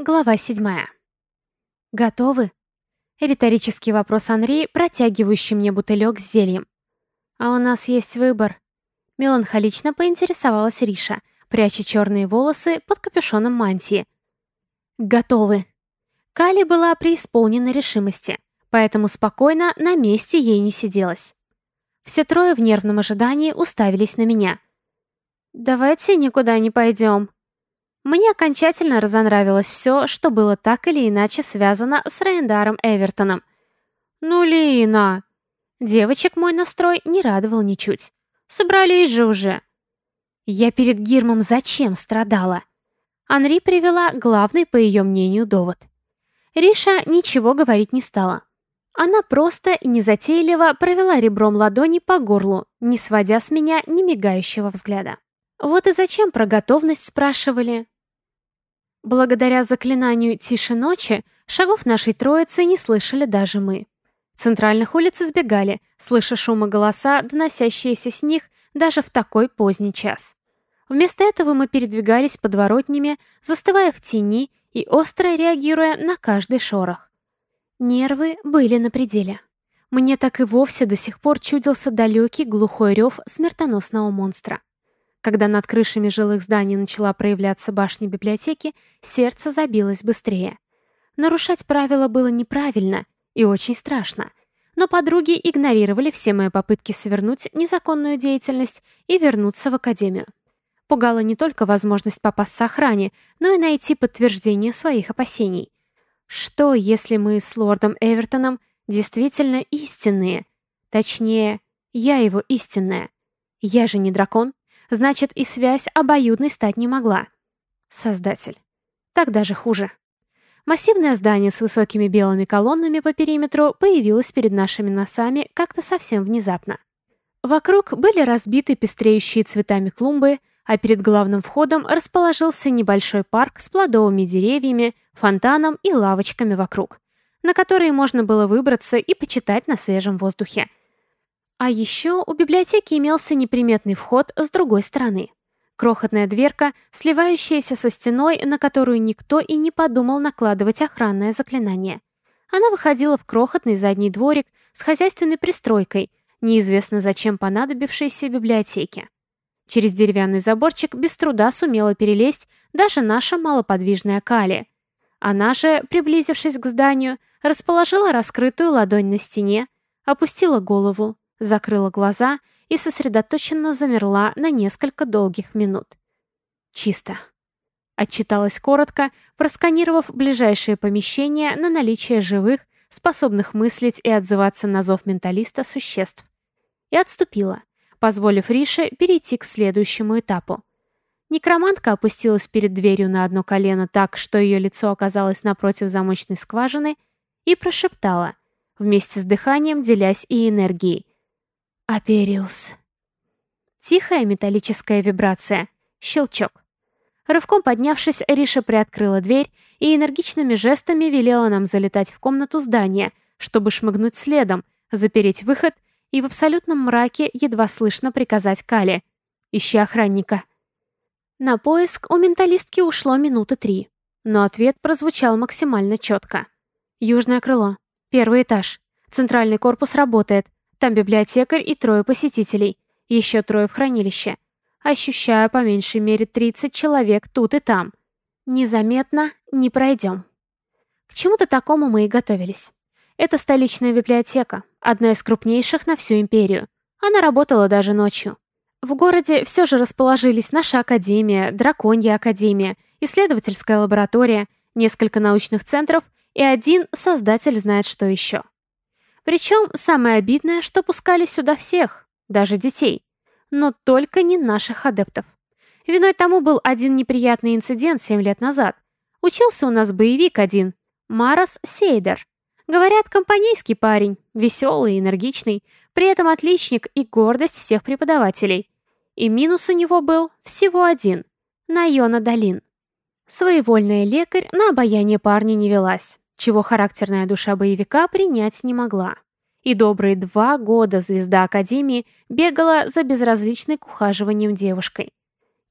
Глава седьмая. «Готовы?» Риторический вопрос Анри, протягивающий мне бутылек с зельем. «А у нас есть выбор». Меланхолично поинтересовалась Риша, пряча черные волосы под капюшоном мантии. «Готовы». Кали была преисполнена решимости, поэтому спокойно на месте ей не сиделось. Все трое в нервном ожидании уставились на меня. «Давайте никуда не пойдем», мне окончательно разонравилось все, что было так или иначе связано с Рейндаром Эвертоном. «Ну, Лина!» Девочек мой настрой не радовал ничуть. «Собрались же уже!» Я перед Гирмом зачем страдала? Анри привела главный, по ее мнению, довод. Риша ничего говорить не стала. Она просто и незатейливо провела ребром ладони по горлу, не сводя с меня ни мигающего взгляда. Вот и зачем про готовность спрашивали. Благодаря заклинанию «Тише ночи» шагов нашей троицы не слышали даже мы. Центральных улиц избегали, слыша шум и голоса, доносящиеся с них даже в такой поздний час. Вместо этого мы передвигались подворотнями, застывая в тени и остро реагируя на каждый шорох. Нервы были на пределе. Мне так и вовсе до сих пор чудился далекий глухой рев смертоносного монстра. Когда над крышами жилых зданий начала проявляться башня библиотеки, сердце забилось быстрее. Нарушать правила было неправильно и очень страшно. Но подруги игнорировали все мои попытки свернуть незаконную деятельность и вернуться в академию. Пугала не только возможность попасться охране, но и найти подтверждение своих опасений. Что, если мы с лордом Эвертоном действительно истинные? Точнее, я его истинная. Я же не дракон. Значит, и связь обоюдной стать не могла. Создатель. Так даже хуже. Массивное здание с высокими белыми колоннами по периметру появилось перед нашими носами как-то совсем внезапно. Вокруг были разбиты пестреющие цветами клумбы, а перед главным входом расположился небольшой парк с плодовыми деревьями, фонтаном и лавочками вокруг, на которые можно было выбраться и почитать на свежем воздухе. А еще у библиотеки имелся неприметный вход с другой стороны. Крохотная дверка, сливающаяся со стеной, на которую никто и не подумал накладывать охранное заклинание. Она выходила в крохотный задний дворик с хозяйственной пристройкой, неизвестно зачем понадобившейся библиотеке. Через деревянный заборчик без труда сумела перелезть даже наша малоподвижная Кали. Она же, приблизившись к зданию, расположила раскрытую ладонь на стене, опустила голову, закрыла глаза и сосредоточенно замерла на несколько долгих минут. «Чисто», — отчиталась коротко, просканировав ближайшее помещение на наличие живых, способных мыслить и отзываться на зов менталиста существ. И отступила, позволив Рише перейти к следующему этапу. Некромантка опустилась перед дверью на одно колено так, что ее лицо оказалось напротив замочной скважины, и прошептала, вместе с дыханием делясь и энергией. Апериус. Тихая металлическая вибрация. Щелчок. Рывком поднявшись, Риша приоткрыла дверь и энергичными жестами велела нам залетать в комнату здания, чтобы шмыгнуть следом, запереть выход и в абсолютном мраке едва слышно приказать Кале «Ищи охранника». На поиск у менталистки ушло минуты три, но ответ прозвучал максимально четко. Южное крыло. Первый этаж. Центральный корпус работает. Там библиотекарь и трое посетителей. Еще трое в хранилище. Ощущаю по меньшей мере 30 человек тут и там. Незаметно не пройдем. К чему-то такому мы и готовились. Это столичная библиотека, одна из крупнейших на всю империю. Она работала даже ночью. В городе все же расположились наша академия, драконья академия, исследовательская лаборатория, несколько научных центров и один создатель знает что еще. Причем самое обидное, что пускали сюда всех, даже детей. Но только не наших адептов. Виной тому был один неприятный инцидент семь лет назад. Учился у нас боевик один, Марас Сейдер. Говорят, компанейский парень, веселый, энергичный, при этом отличник и гордость всех преподавателей. И минус у него был всего один – Найона Долин. Своевольная лекарь на обаяние парня не велась чего характерная душа боевика принять не могла. И добрые два года звезда Академии бегала за безразличной к ухаживаниям девушкой.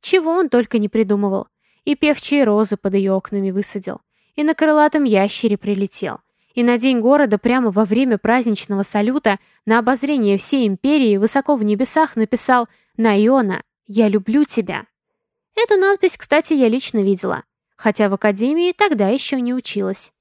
Чего он только не придумывал. И певчие розы под ее окнами высадил, и на крылатом ящере прилетел. И на день города прямо во время праздничного салюта на обозрение всей империи высоко в небесах написал «Найона, я люблю тебя». Эту надпись, кстати, я лично видела, хотя в академии тогда еще не училась.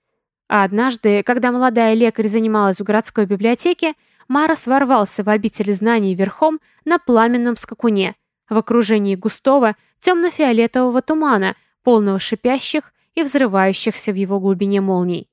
А однажды, когда молодая лекарь занималась в городской библиотеке, Марос ворвался в обитель знаний верхом на пламенном скакуне, в окружении густого, темно-фиолетового тумана, полного шипящих и взрывающихся в его глубине молний.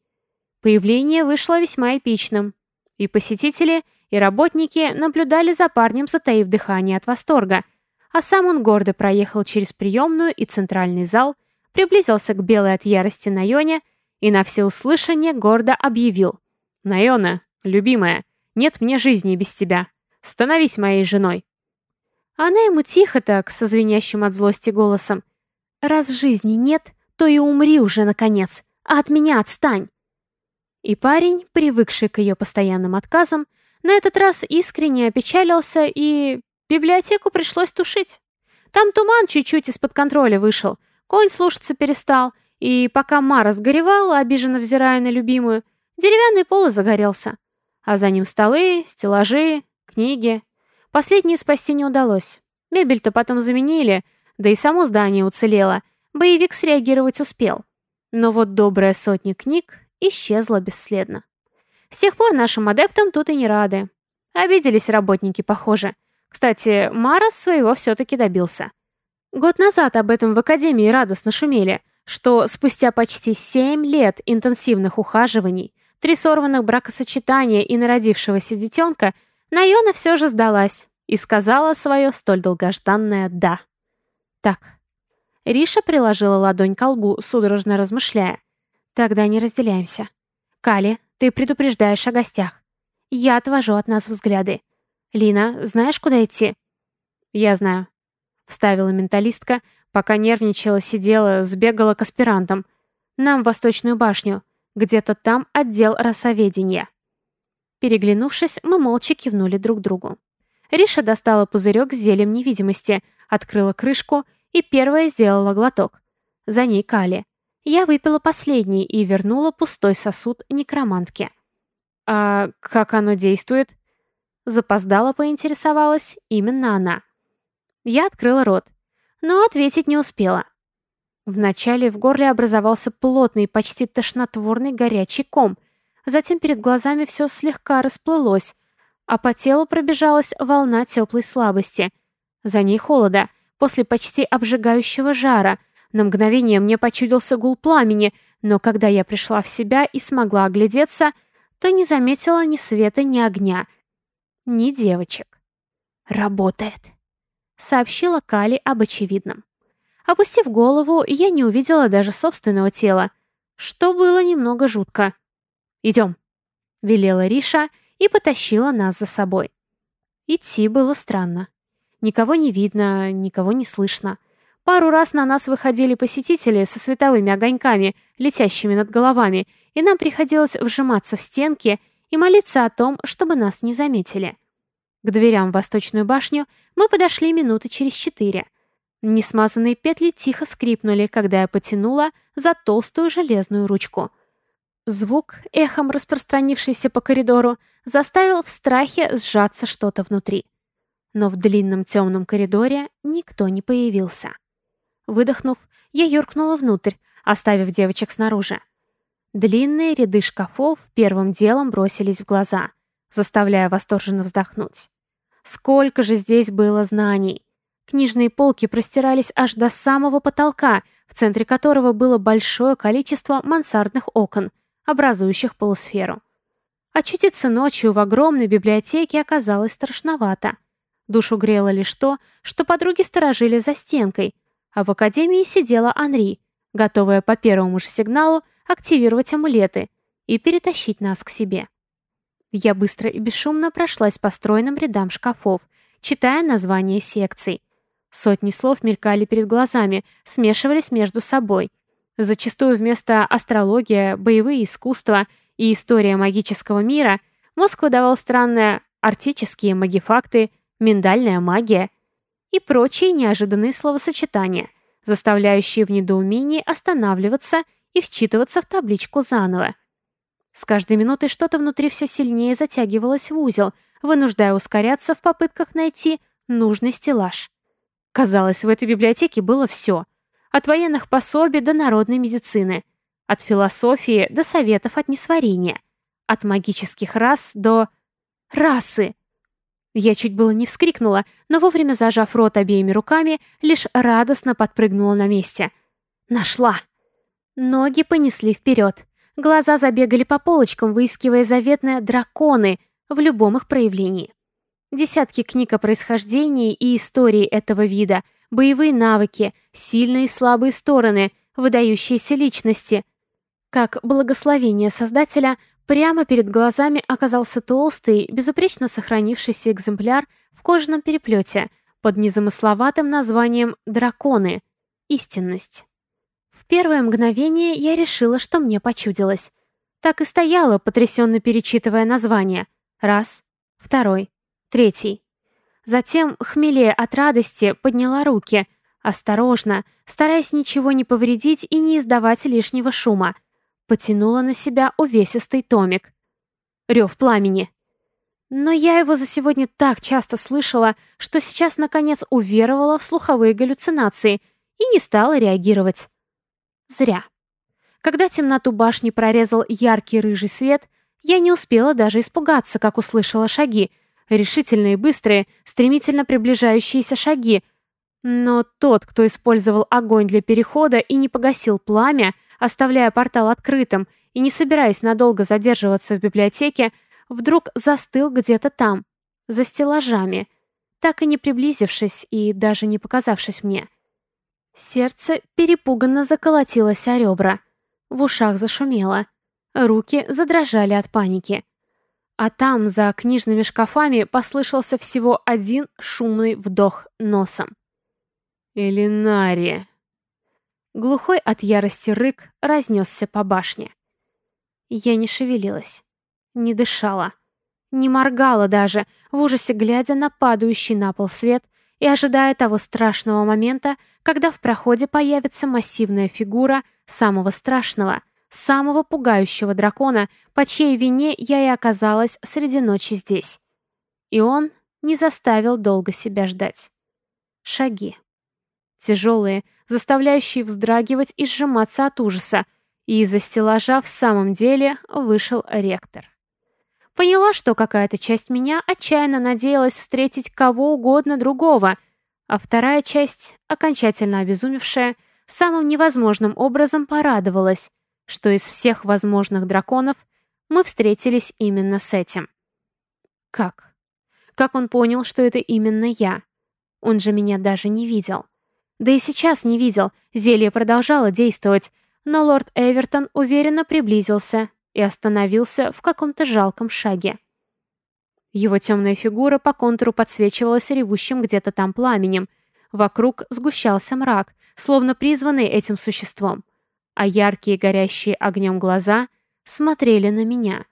Появление вышло весьма эпичным. И посетители, и работники наблюдали за парнем, затаив дыхание от восторга, а сам он гордо проехал через приемную и центральный зал, приблизился к белой от ярости Найоне и на всеуслышание гордо объявил. «Найона, любимая, нет мне жизни без тебя. Становись моей женой». Она ему тихо так, со звенящим от злости голосом. «Раз жизни нет, то и умри уже, наконец, а от меня отстань». И парень, привыкший к ее постоянным отказам, на этот раз искренне опечалился и... Библиотеку пришлось тушить. Там туман чуть-чуть из-под контроля вышел, конь слушаться перестал, и пока Мара сгоревала, обиженно взирая на любимую, деревянный пол загорелся. А за ним столы, стеллажи, книги. Последние спасти не удалось. Мебель-то потом заменили, да и само здание уцелело. Боевик среагировать успел. Но вот добрая сотня книг исчезла бесследно. С тех пор нашим адептам тут и не рады. Обиделись работники, похоже. Кстати, Марас своего все-таки добился. Год назад об этом в Академии радостно шумели — что спустя почти семь лет интенсивных ухаживаний, три сорванных бракосочетания и народившегося детенка, Найона все же сдалась и сказала свое столь долгожданное «да». «Так». Риша приложила ладонь к лбу, судорожно размышляя. «Тогда не разделяемся. Кали, ты предупреждаешь о гостях. Я отвожу от нас взгляды. Лина, знаешь, куда идти?» «Я знаю», — вставила менталистка, Пока нервничала, сидела, сбегала к аспирантам. Нам в Восточную башню. Где-то там отдел росоведения. Переглянувшись, мы молча кивнули друг другу. Риша достала пузырек с зелем невидимости, открыла крышку и первая сделала глоток. За ней Кали. Я выпила последний и вернула пустой сосуд некромантке. «А как оно действует?» Запоздала поинтересовалась именно она. Я открыла рот но ответить не успела. Вначале в горле образовался плотный, почти тошнотворный горячий ком, затем перед глазами все слегка расплылось, а по телу пробежалась волна теплой слабости. За ней холода, после почти обжигающего жара. На мгновение мне почудился гул пламени, но когда я пришла в себя и смогла оглядеться, то не заметила ни света, ни огня, ни девочек. Работает сообщила Кали об очевидном. Опустив голову, я не увидела даже собственного тела, что было немного жутко. «Идем», — велела Риша и потащила нас за собой. Идти было странно. Никого не видно, никого не слышно. Пару раз на нас выходили посетители со световыми огоньками, летящими над головами, и нам приходилось вжиматься в стенки и молиться о том, чтобы нас не заметили. К дверям в восточную башню мы подошли минуты через четыре. Несмазанные петли тихо скрипнули, когда я потянула за толстую железную ручку. Звук, эхом распространившийся по коридору, заставил в страхе сжаться что-то внутри. Но в длинном темном коридоре никто не появился. Выдохнув, я юркнула внутрь, оставив девочек снаружи. Длинные ряды шкафов первым делом бросились в глаза, заставляя восторженно вздохнуть. Сколько же здесь было знаний! Книжные полки простирались аж до самого потолка, в центре которого было большое количество мансардных окон, образующих полусферу. Очутиться ночью в огромной библиотеке оказалось страшновато. Душу грело лишь то, что подруги сторожили за стенкой, а в академии сидела Анри, готовая по первому же сигналу активировать амулеты и перетащить нас к себе. Я быстро и бесшумно прошлась по стройным рядам шкафов, читая названия секций. Сотни слов мелькали перед глазами, смешивались между собой. Зачастую вместо астрология, боевые искусства и история магического мира мозг выдавал странные арктические магифакты, миндальная магия и прочие неожиданные словосочетания, заставляющие в недоумении останавливаться и вчитываться в табличку заново. С каждой минутой что-то внутри все сильнее затягивалось в узел, вынуждая ускоряться в попытках найти нужный стеллаж. Казалось, в этой библиотеке было все. От военных пособий до народной медицины. От философии до советов от несварения. От магических рас до... расы. Я чуть было не вскрикнула, но вовремя зажав рот обеими руками, лишь радостно подпрыгнула на месте. Нашла. Ноги понесли вперед. Глаза забегали по полочкам, выискивая заветные драконы в любом их проявлении. Десятки книг о происхождении и истории этого вида, боевые навыки, сильные и слабые стороны, выдающиеся личности. Как благословение Создателя — Прямо перед глазами оказался толстый, безупречно сохранившийся экземпляр в кожаном переплете под незамысловатым названием «Драконы. Истинность». Первое мгновение я решила, что мне почудилось. Так и стояла, потрясенно перечитывая название. Раз, второй, третий. Затем, хмелея от радости, подняла руки, осторожно, стараясь ничего не повредить и не издавать лишнего шума — потянула на себя увесистый томик. Рев пламени. Но я его за сегодня так часто слышала, что сейчас, наконец, уверовала в слуховые галлюцинации и не стала реагировать. Зря. Когда темноту башни прорезал яркий рыжий свет, я не успела даже испугаться, как услышала шаги. Решительные, быстрые, стремительно приближающиеся шаги. Но тот, кто использовал огонь для перехода и не погасил пламя, оставляя портал открытым и не собираясь надолго задерживаться в библиотеке, вдруг застыл где-то там, за стеллажами, так и не приблизившись и даже не показавшись мне. Сердце перепуганно заколотилось о ребра, в ушах зашумело, руки задрожали от паники. А там, за книжными шкафами, послышался всего один шумный вдох носом. «Элинария!» Глухой от ярости рык разнесся по башне. Я не шевелилась, не дышала, не моргала даже, в ужасе глядя на падающий на пол свет и ожидая того страшного момента, когда в проходе появится массивная фигура самого страшного, самого пугающего дракона, по чьей вине я и оказалась среди ночи здесь. И он не заставил долго себя ждать. Шаги тяжелые, заставляющие вздрагивать и сжиматься от ужаса, и из-за стеллажа в самом деле вышел ректор. Поняла, что какая-то часть меня отчаянно надеялась встретить кого угодно другого, а вторая часть, окончательно обезумевшая, самым невозможным образом порадовалась, что из всех возможных драконов мы встретились именно с этим. Как? Как он понял, что это именно я? Он же меня даже не видел. Да и сейчас не видел, зелье продолжало действовать, но лорд Эвертон уверенно приблизился и остановился в каком-то жалком шаге. Его темная фигура по контуру подсвечивалась ревущим где-то там пламенем. Вокруг сгущался мрак, словно призванный этим существом. А яркие горящие огнем глаза смотрели на меня.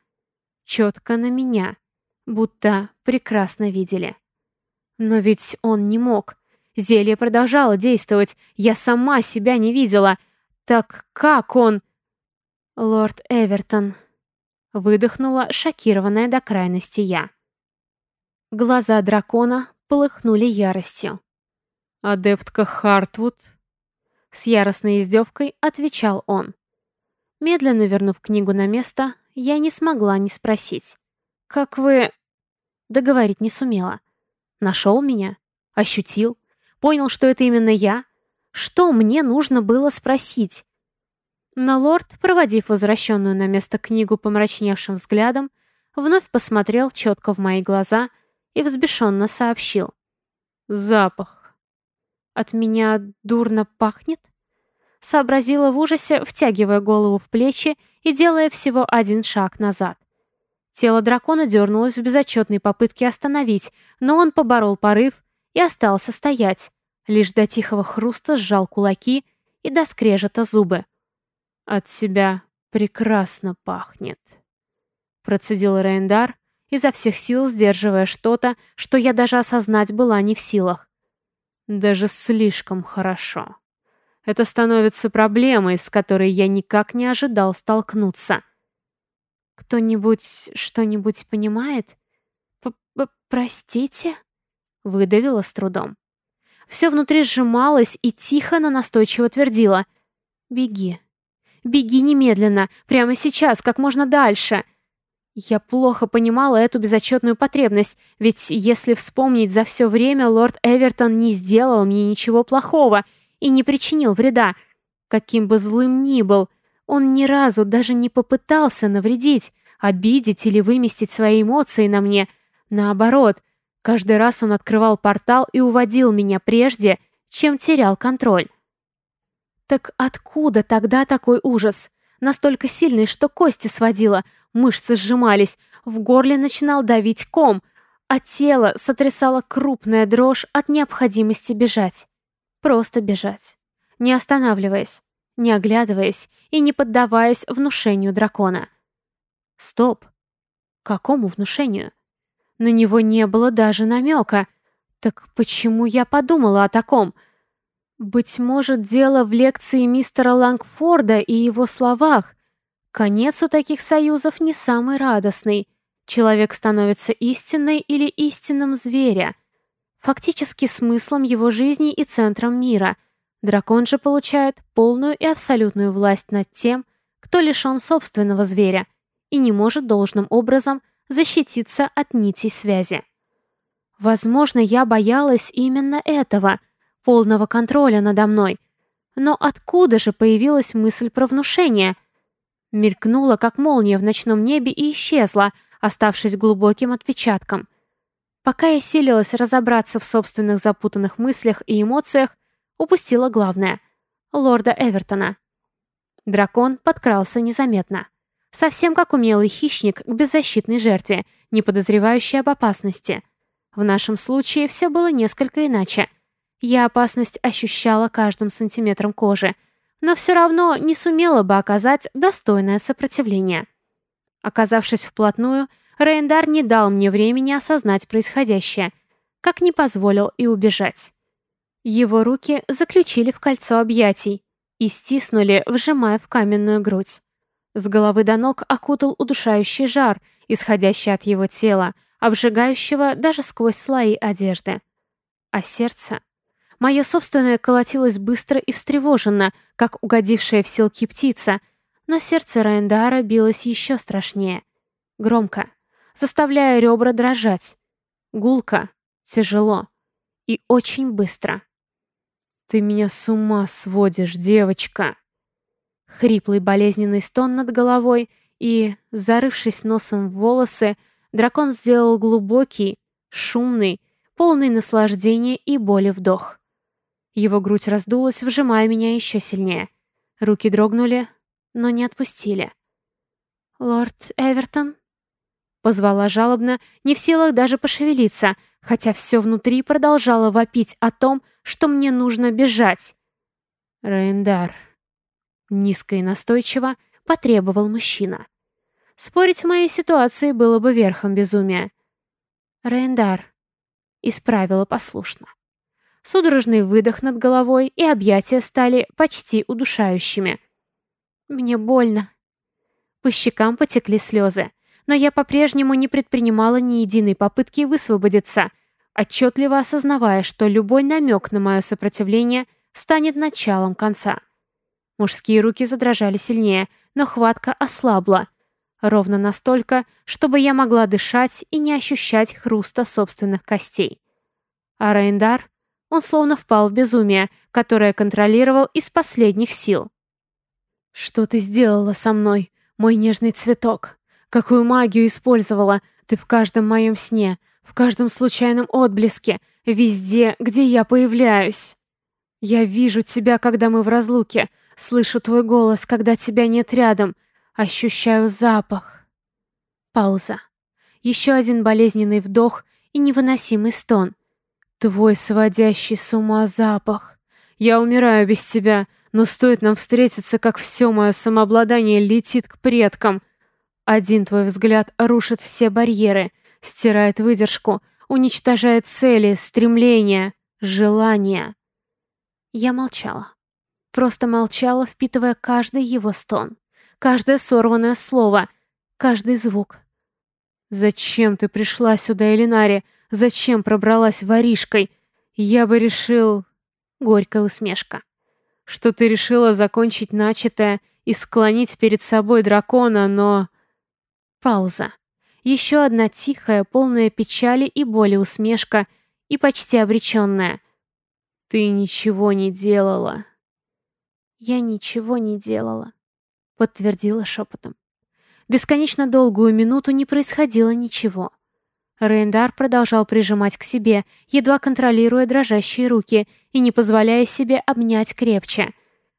Четко на меня. Будто прекрасно видели. Но ведь он не мог. Зелье продолжало действовать. Я сама себя не видела. Так как он... Лорд Эвертон. Выдохнула, шокированная до крайности я. Глаза дракона полыхнули яростью. «Адептка Хартвуд?» С яростной издевкой отвечал он. Медленно вернув книгу на место, я не смогла не спросить. «Как вы...» Договорить не сумела. Нашел меня? Ощутил? Понял, что это именно я? Что мне нужно было спросить? Но лорд, проводив возвращенную на место книгу помрачневшим взглядом, вновь посмотрел четко в мои глаза и взбешенно сообщил. «Запах. От меня дурно пахнет?» Сообразила в ужасе, втягивая голову в плечи и делая всего один шаг назад. Тело дракона дернулось в безотчетной попытке остановить, но он поборол порыв и остался стоять, лишь до тихого хруста сжал кулаки и до скрежета зубы. «От себя прекрасно пахнет», — процедил Рейндар, изо всех сил сдерживая что-то, что я даже осознать была не в силах. «Даже слишком хорошо. Это становится проблемой, с которой я никак не ожидал столкнуться. «Кто-нибудь что-нибудь понимает? П -п Простите?» Выдавила с трудом. Все внутри сжималось и тихо, но настойчиво твердила. «Беги. Беги немедленно, прямо сейчас, как можно дальше». Я плохо понимала эту безотчетную потребность, ведь если вспомнить за все время, лорд Эвертон не сделал мне ничего плохого и не причинил вреда. Каким бы злым ни был, он ни разу даже не попытался навредить, обидеть или выместить свои эмоции на мне. Наоборот, каждый раз он открывал портал и уводил меня прежде, чем терял контроль. Так откуда тогда такой ужас? Настолько сильный, что кости сводило, мышцы сжимались, в горле начинал давить ком, а тело сотрясало крупная дрожь от необходимости бежать. Просто бежать. Не останавливаясь, не оглядываясь и не поддаваясь внушению дракона. Стоп. Какому внушению? На него не было даже намека. Так почему я подумала о таком? Быть может, дело в лекции мистера Лангфорда и его словах. Конец у таких союзов не самый радостный. Человек становится истинной или истинным зверя. Фактически смыслом его жизни и центром мира. Дракон же получает полную и абсолютную власть над тем, кто лишен собственного зверя и не может должным образом защититься от нитей связи. Возможно, я боялась именно этого — полного контроля надо мной. Но откуда же появилась мысль про внушение? Мелькнула, как молния в ночном небе, и исчезла, оставшись глубоким отпечатком. Пока я силилась разобраться в собственных запутанных мыслях и эмоциях, упустила главное — лорда Эвертона. Дракон подкрался незаметно. Совсем как умелый хищник к беззащитной жертве, не подозревающий об опасности. В нашем случае все было несколько иначе — я опасность ощущала каждым сантиметром кожи, но все равно не сумела бы оказать достойное сопротивление. Оказавшись вплотную, Рейндар не дал мне времени осознать происходящее, как не позволил и убежать. Его руки заключили в кольцо объятий и стиснули, вжимая в каменную грудь. С головы до ног окутал удушающий жар, исходящий от его тела, обжигающего даже сквозь слои одежды. А сердце Мое собственное колотилось быстро и встревоженно, как угодившая в селки птица, но сердце Райндара билось еще страшнее. Громко, заставляя ребра дрожать. Гулко, тяжело и очень быстро. «Ты меня с ума сводишь, девочка!» Хриплый болезненный стон над головой, и, зарывшись носом в волосы, дракон сделал глубокий, шумный, полный наслаждения и боли вдох. Его грудь раздулась, вжимая меня еще сильнее. Руки дрогнули, но не отпустили. «Лорд Эвертон?» Позвала жалобно, не в силах даже пошевелиться, хотя все внутри продолжало вопить о том, что мне нужно бежать. «Рейндар», — низко и настойчиво потребовал мужчина. Спорить в моей ситуации было бы верхом безумия. «Рейндар», — исправила послушно. Судорожный выдох над головой и объятия стали почти удушающими. «Мне больно». По щекам потекли слезы, но я по-прежнему не предпринимала ни единой попытки высвободиться, отчетливо осознавая, что любой намек на мое сопротивление станет началом конца. Мужские руки задрожали сильнее, но хватка ослабла. Ровно настолько, чтобы я могла дышать и не ощущать хруста собственных костей. А Рейндар он словно впал в безумие, которое контролировал из последних сил. «Что ты сделала со мной, мой нежный цветок? Какую магию использовала ты в каждом моем сне, в каждом случайном отблеске, везде, где я появляюсь? Я вижу тебя, когда мы в разлуке, слышу твой голос, когда тебя нет рядом, ощущаю запах». Пауза. Еще один болезненный вдох и невыносимый стон — Твой сводящий с ума запах. Я умираю без тебя, но стоит нам встретиться, как все мое самообладание летит к предкам. Один твой взгляд рушит все барьеры, стирает выдержку, уничтожает цели, стремления, желания. Я молчала. просто молчала, впитывая каждый его стон, каждое сорванное слово, каждый звук. «Зачем ты пришла сюда, Элинари? Зачем пробралась воришкой? Я бы решил...» Горькая усмешка. «Что ты решила закончить начатое и склонить перед собой дракона, но...» Пауза. Еще одна тихая, полная печали и боли усмешка, и почти обреченная. «Ты ничего не делала». «Я ничего не делала», — подтвердила шепотом. Бесконечно долгую минуту не происходило ничего. Рейндар продолжал прижимать к себе, едва контролируя дрожащие руки и не позволяя себе обнять крепче,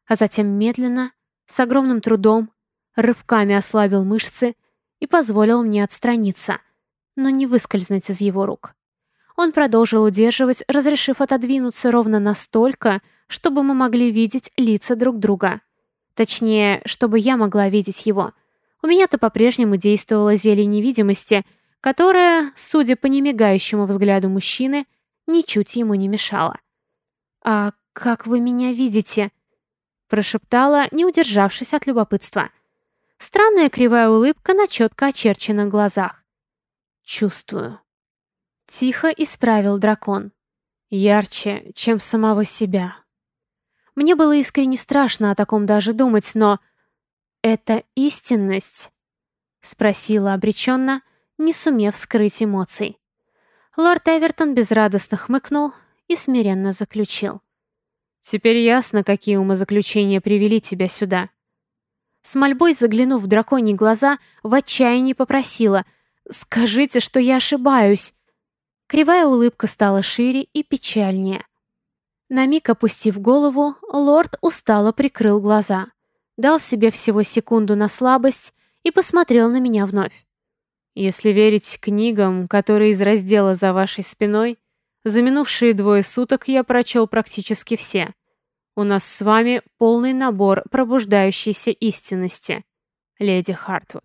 а затем медленно, с огромным трудом, рывками ослабил мышцы и позволил мне отстраниться, но не выскользнуть из его рук. Он продолжил удерживать, разрешив отодвинуться ровно настолько, чтобы мы могли видеть лица друг друга. Точнее, чтобы я могла видеть его — у меня-то по-прежнему действовало зелье невидимости, которое, судя по немигающему взгляду мужчины, ничуть ему не мешало. «А как вы меня видите?» прошептала, не удержавшись от любопытства. Странная кривая улыбка на четко очерченных глазах. «Чувствую». Тихо исправил дракон. Ярче, чем самого себя. Мне было искренне страшно о таком даже думать, но «Это истинность?» — спросила обреченно, не сумев скрыть эмоций. Лорд Эвертон безрадостно хмыкнул и смиренно заключил. «Теперь ясно, какие умозаключения привели тебя сюда». С мольбой заглянув в драконьи глаза, в отчаянии попросила «Скажите, что я ошибаюсь». Кривая улыбка стала шире и печальнее. На миг опустив голову, лорд устало прикрыл глаза дал себе всего секунду на слабость и посмотрел на меня вновь. Если верить книгам, которые из раздела «За вашей спиной», за минувшие двое суток я прочел практически все. У нас с вами полный набор пробуждающейся истинности, леди Хартвуд.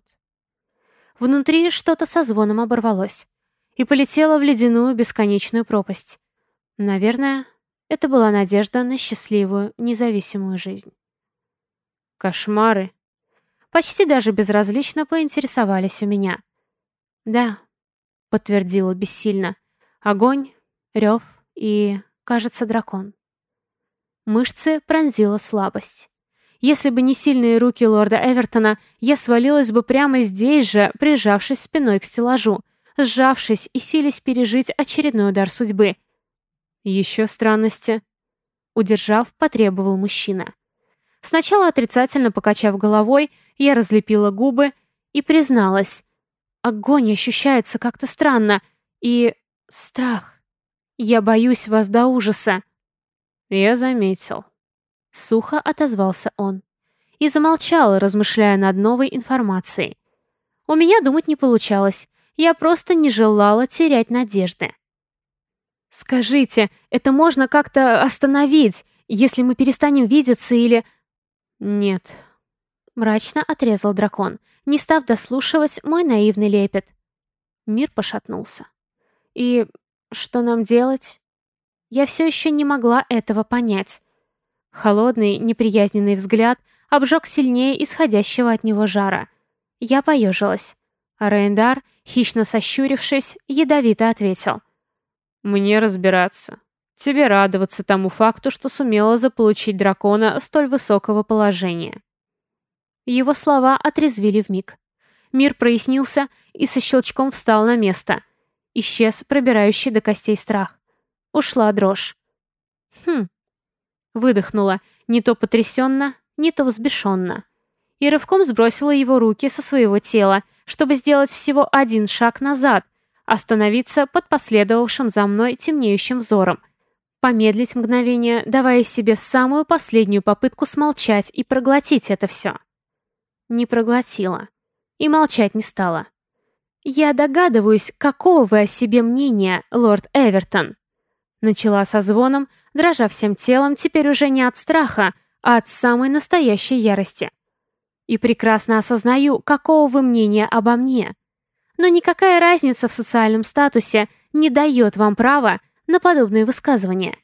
Внутри что-то со звоном оборвалось и полетело в ледяную бесконечную пропасть. Наверное, это была надежда на счастливую, независимую жизнь. Кошмары. Почти даже безразлично поинтересовались у меня. Да, подтвердила бессильно. Огонь, рев и, кажется, дракон. Мышцы пронзила слабость. Если бы не сильные руки лорда Эвертона, я свалилась бы прямо здесь же, прижавшись спиной к стеллажу, сжавшись и сились пережить очередной удар судьбы. Еще странности. Удержав, потребовал мужчина. Сначала отрицательно покачав головой, я разлепила губы и призналась. Огонь ощущается как-то странно. И страх. Я боюсь вас до ужаса. Я заметил. Сухо отозвался он. И замолчал, размышляя над новой информацией. У меня думать не получалось. Я просто не желала терять надежды. «Скажите, это можно как-то остановить, если мы перестанем видеться или...» «Нет», — мрачно отрезал дракон, не став дослушивать мой наивный лепет. Мир пошатнулся. «И что нам делать?» Я все еще не могла этого понять. Холодный, неприязненный взгляд обжег сильнее исходящего от него жара. Я поежилась. А Рейндар, хищно сощурившись, ядовито ответил. «Мне разбираться. Тебе радоваться тому факту, что сумела заполучить дракона столь высокого положения. Его слова отрезвили вмиг. Мир прояснился и со щелчком встал на место. Исчез пробирающий до костей страх. Ушла дрожь. Хм. Выдохнула, не то потрясенно, не то взбешенно. И рывком сбросила его руки со своего тела, чтобы сделать всего один шаг назад, остановиться под последовавшим за мной темнеющим взором, Помедлить мгновение, давая себе самую последнюю попытку смолчать и проглотить это все. Не проглотила. И молчать не стала. «Я догадываюсь, какого вы о себе мнения, лорд Эвертон?» Начала со звоном, дрожа всем телом, теперь уже не от страха, а от самой настоящей ярости. И прекрасно осознаю, какого вы мнения обо мне. Но никакая разница в социальном статусе не дает вам права на подобные высказывания.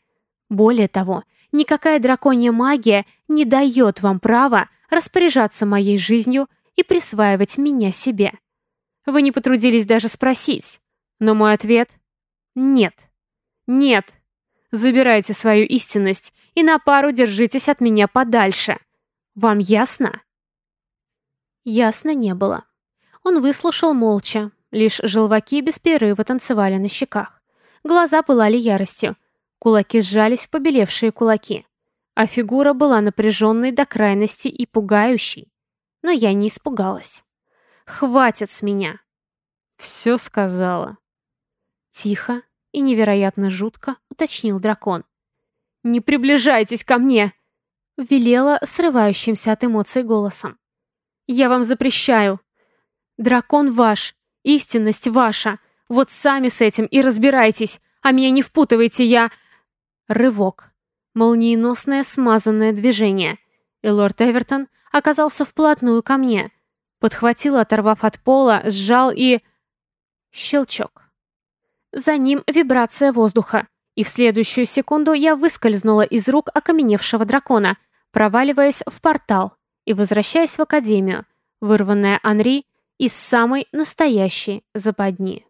Более того, Никакая драконья магия не дает вам права распоряжаться моей жизнью и присваивать меня себе. Вы не потрудились даже спросить, но мой ответ — нет. Нет. Забирайте свою истинность и на пару держитесь от меня подальше. Вам ясно? Ясно не было. Он выслушал молча, лишь желваки без перерыва танцевали на щеках. Глаза пылали яростью, кулаки сжались в побелевшие кулаки, а фигура была напряженной до крайности и пугающей. Но я не испугалась. «Хватит с меня!» «Все сказала». Тихо и невероятно жутко уточнил дракон. «Не приближайтесь ко мне!» Велела срывающимся от эмоций голосом. «Я вам запрещаю. Дракон ваш, истинность ваша. Вот сами с этим и разбирайтесь, а меня не впутывайте, я...» Рывок. Молниеносное смазанное движение. И лорд Эвертон оказался вплотную ко мне. Подхватил, оторвав от пола, сжал и... Щелчок. За ним вибрация воздуха. И в следующую секунду я выскользнула из рук окаменевшего дракона, проваливаясь в портал и возвращаясь в академию, вырванная Анри из самой настоящей западни.